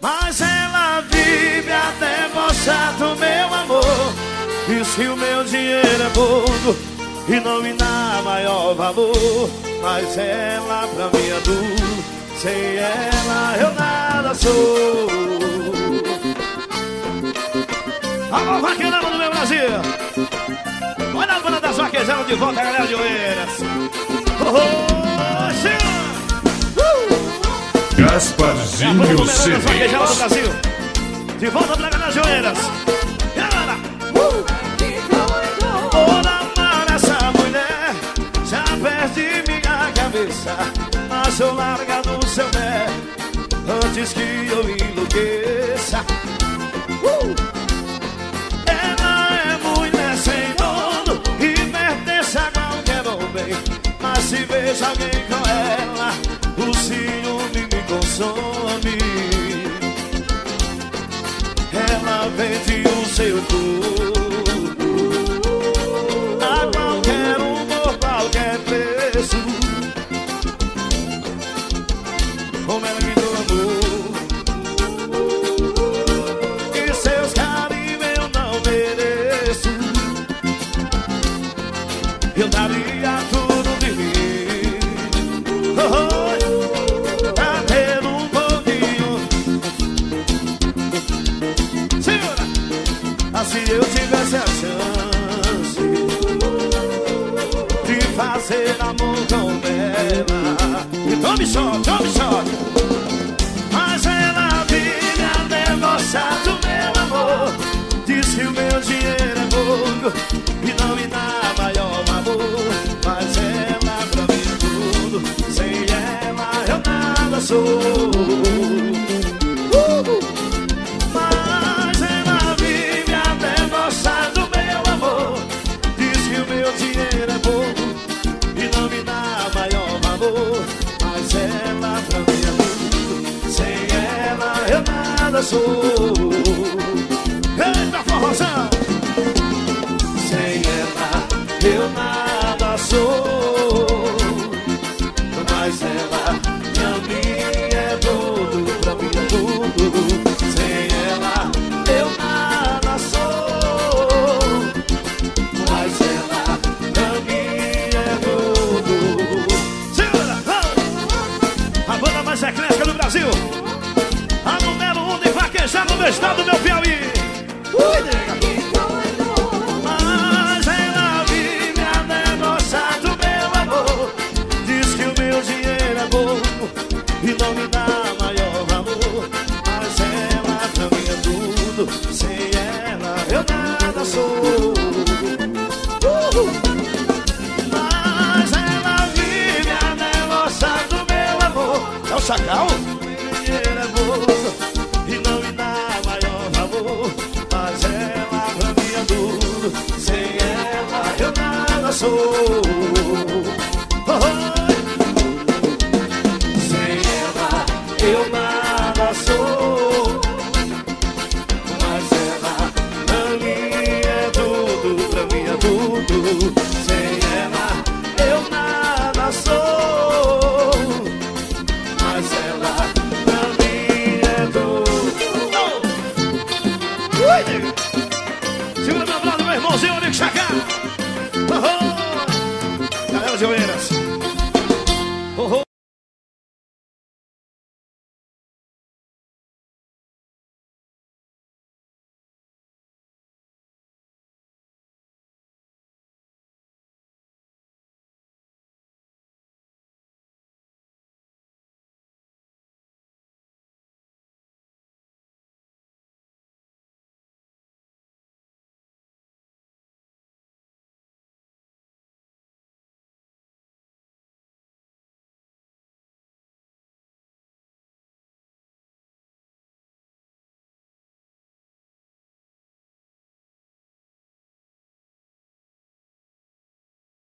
Mas ela vive até mostrar do meu amor. Diz que o meu dinheiro é pouco E não me dá maior valor. Mas ela pra mim é tudo Sem ela eu nada sou. Alô, vaqueirão do meu Brasil. Olha a banda das vaquejando de volta, galera de Oeiras. Oh, Gasparzinho é CD. De volta pra galera de Oeiras. Galera! Uh! Por amar essa mulher, já perdi minha cabeça. Mas eu larga do seu pé, antes que eu enlouqueça. Uh! Ela é mulher sem dono e pertence a qualquer homem. Mas se vejo alguém com ela, o ciúme me consome. Vende o seu corpo a qualquer um por qualquer preço. Como ela me deu amor e seus carinhos eu não mereço. Eu daria tudo de mim. Oh, oh, eu tivesse a chance de fazer amor com ela. E tome choque, tome choque. Mas ela vive a negociar do meu amor. Diz que o meu dinheiro é pouco e não me dá maior valor. Mas ela pra mim tudo. Sem ela eu nada sou. Nada do estado, meu Piauí. Ui. Mas ela vive a negociar do meu amor. Diz que o meu dinheiro é pouco e não me dá maior valor. Mas ela mim é tudo. Sem ela eu nada sou. Mas ela vive a negociar do meu amor. É o chacal? Sem ela eu nada sou.